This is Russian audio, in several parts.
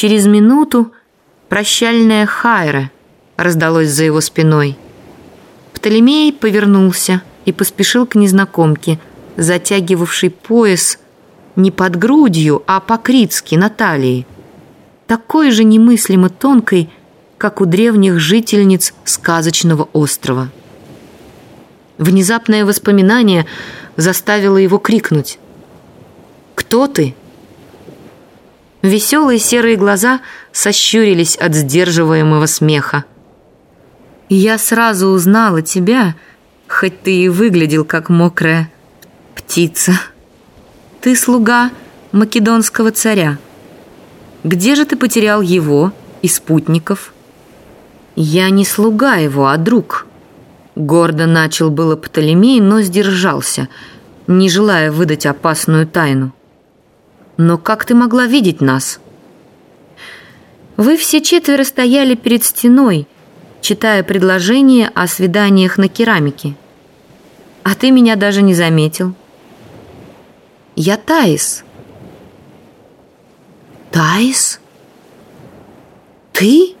Через минуту прощальная хайра раздалось за его спиной. Птолемей повернулся и поспешил к незнакомке, затягивавшей пояс не под грудью, а по-критски на талии, такой же немыслимо тонкой, как у древних жительниц сказочного острова. Внезапное воспоминание заставило его крикнуть. «Кто ты?» Веселые серые глаза сощурились от сдерживаемого смеха. «Я сразу узнала тебя, хоть ты и выглядел как мокрая птица. Ты слуга македонского царя. Где же ты потерял его и спутников?» «Я не слуга его, а друг». Гордо начал было Птолемей, но сдержался, не желая выдать опасную тайну. Но как ты могла видеть нас? Вы все четверо стояли перед стеной, читая предложение о свиданиях на керамике. А ты меня даже не заметил. Я Таис. Таис? Ты?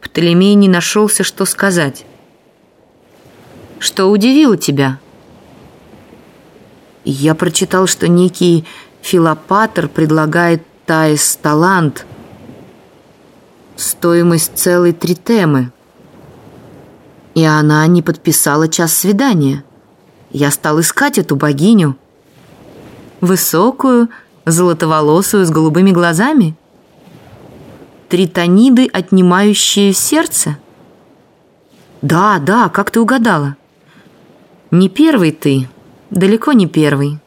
Птолемей не нашелся, что сказать. Что удивило тебя? Я прочитал, что некий Филопатр предлагает Таис талант. Стоимость целой три темы. И она не подписала час свидания. Я стал искать эту богиню. Высокую, золотоволосую, с голубыми глазами. Тритониды, отнимающие сердце. Да, да, как ты угадала. Не первый ты, далеко не первый.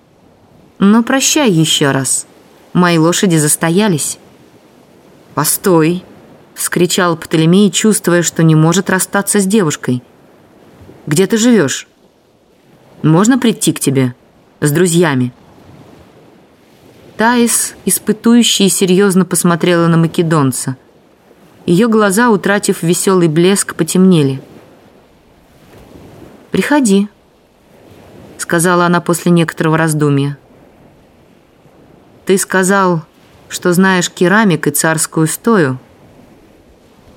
Но прощай еще раз. Мои лошади застоялись. «Постой!» — вскричал Птолемей, чувствуя, что не может расстаться с девушкой. «Где ты живешь? Можно прийти к тебе? С друзьями?» Таис, испытующий, серьезно посмотрела на македонца. Ее глаза, утратив веселый блеск, потемнели. «Приходи», — сказала она после некоторого раздумья. Ты сказал, что знаешь керамик и царскую стою.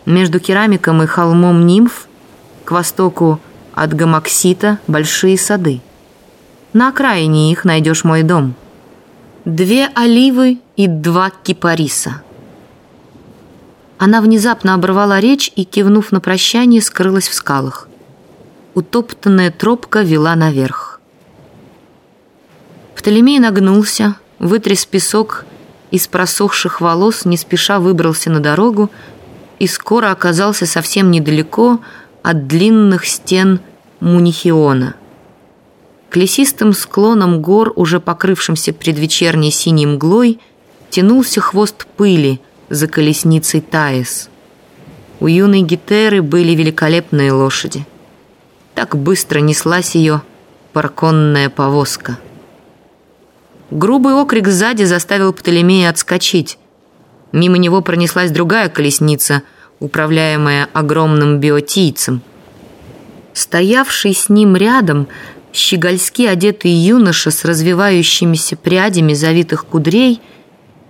Между керамиком и холмом нимф к востоку от Гамаксита большие сады. На окраине их найдешь мой дом. Две оливы и два кипариса. Она внезапно оборвала речь и, кивнув на прощание, скрылась в скалах. Утоптанная тропка вела наверх. Птолемей нагнулся, вытряс песок из просохших волос, не спеша выбрался на дорогу и скоро оказался совсем недалеко от длинных стен Мунихиона. К лесистым склонам гор, уже покрывшимся предвечерней синей мглой, тянулся хвост пыли за колесницей Таис. У юной Гетеры были великолепные лошади. Так быстро неслась ее парконная повозка. Грубый окрик сзади заставил Птолемея отскочить. Мимо него пронеслась другая колесница, управляемая огромным биотийцем. Стоявший с ним рядом, щегольски одетый юноша с развивающимися прядями завитых кудрей,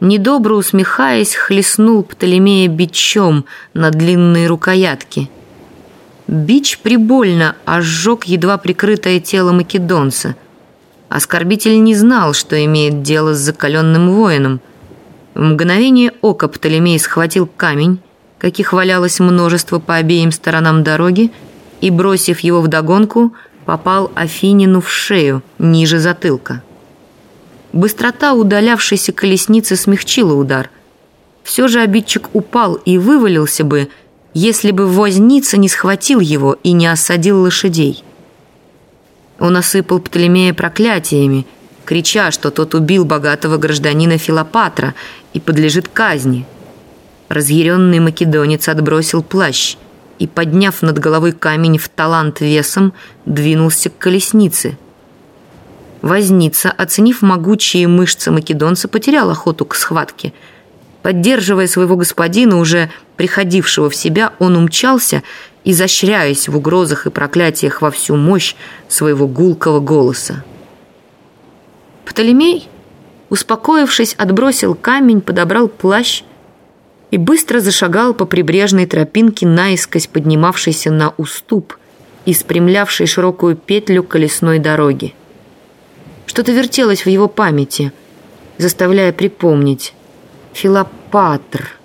недобро усмехаясь, хлестнул Птолемея бичом на длинные рукоятки. Бич прибольно ожег едва прикрытое тело македонца – Оскорбитель не знал, что имеет дело с закаленным воином. В мгновение ока Птолемей схватил камень, каких валялось множество по обеим сторонам дороги, и, бросив его вдогонку, попал Афинину в шею, ниже затылка. Быстрота удалявшейся колесницы смягчила удар. Все же обидчик упал и вывалился бы, если бы возница не схватил его и не осадил лошадей. Он осыпал Птолемея проклятиями, крича, что тот убил богатого гражданина Филопатра и подлежит казни. Разъяренный македонец отбросил плащ и, подняв над головой камень в талант весом, двинулся к колеснице. Возница, оценив могучие мышцы македонца, потерял охоту к схватке. Поддерживая своего господина, уже приходившего в себя, он умчался изощряясь в угрозах и проклятиях во всю мощь своего гулкого голоса. Птолемей, успокоившись, отбросил камень, подобрал плащ и быстро зашагал по прибрежной тропинке, наискось поднимавшейся на уступ и спрямлявшей широкую петлю колесной дороги. Что-то вертелось в его памяти, заставляя припомнить. «Филопатр!»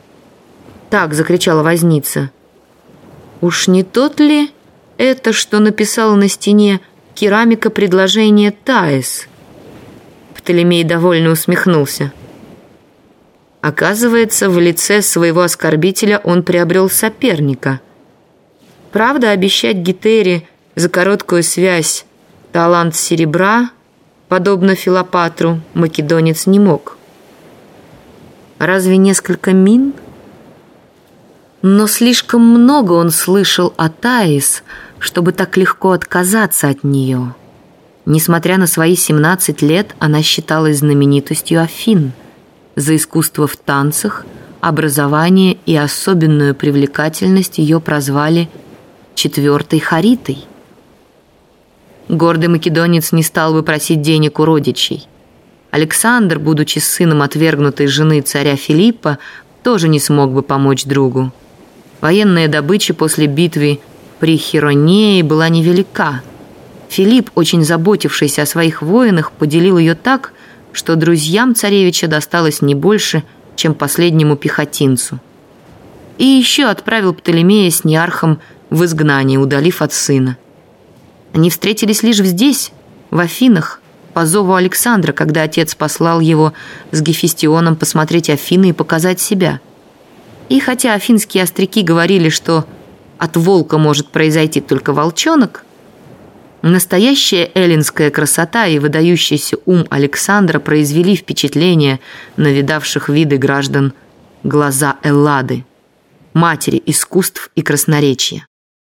Так закричала возница. «Уж не тот ли это, что написала на стене керамика предложения Таис?» Птолемей довольно усмехнулся. Оказывается, в лице своего оскорбителя он приобрел соперника. Правда, обещать Гетере за короткую связь талант серебра, подобно Филопатру, македонец не мог. Разве несколько мин? Но слишком много он слышал о Таис, чтобы так легко отказаться от нее. Несмотря на свои 17 лет, она считалась знаменитостью Афин – за искусство в танцах, образование и особенную привлекательность ее прозвали «четвертой Харитой». Гордый македонец не стал бы просить денег у родичей. Александр, будучи сыном отвергнутой жены царя Филиппа, тоже не смог бы помочь другу. Военная добыча после битвы при Херонее была невелика. Филипп, очень заботившийся о своих воинах, поделил ее так, что друзьям царевича досталось не больше, чем последнему пехотинцу. И еще отправил Птолемея с Неархом в изгнание, удалив от сына. Они встретились лишь здесь, в Афинах, по зову Александра, когда отец послал его с Гефестионом посмотреть Афины и показать себя. И хотя афинские остряки говорили, что от волка может произойти только волчонок, Настоящая эллинская красота и выдающийся ум Александра произвели впечатление на видавших виды граждан глаза Эллады, матери искусств и красноречия.